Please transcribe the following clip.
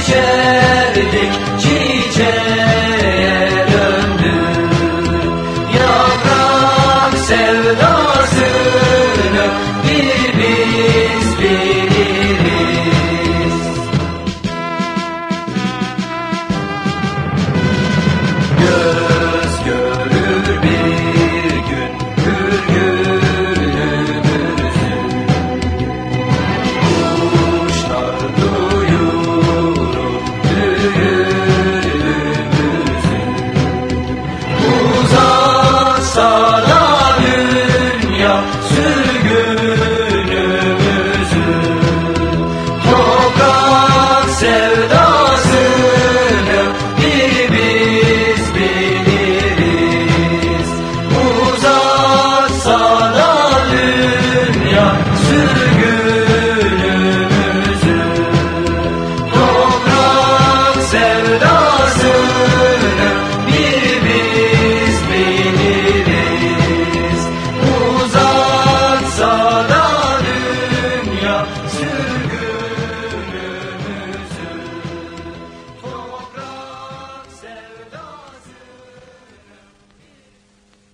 Krishna.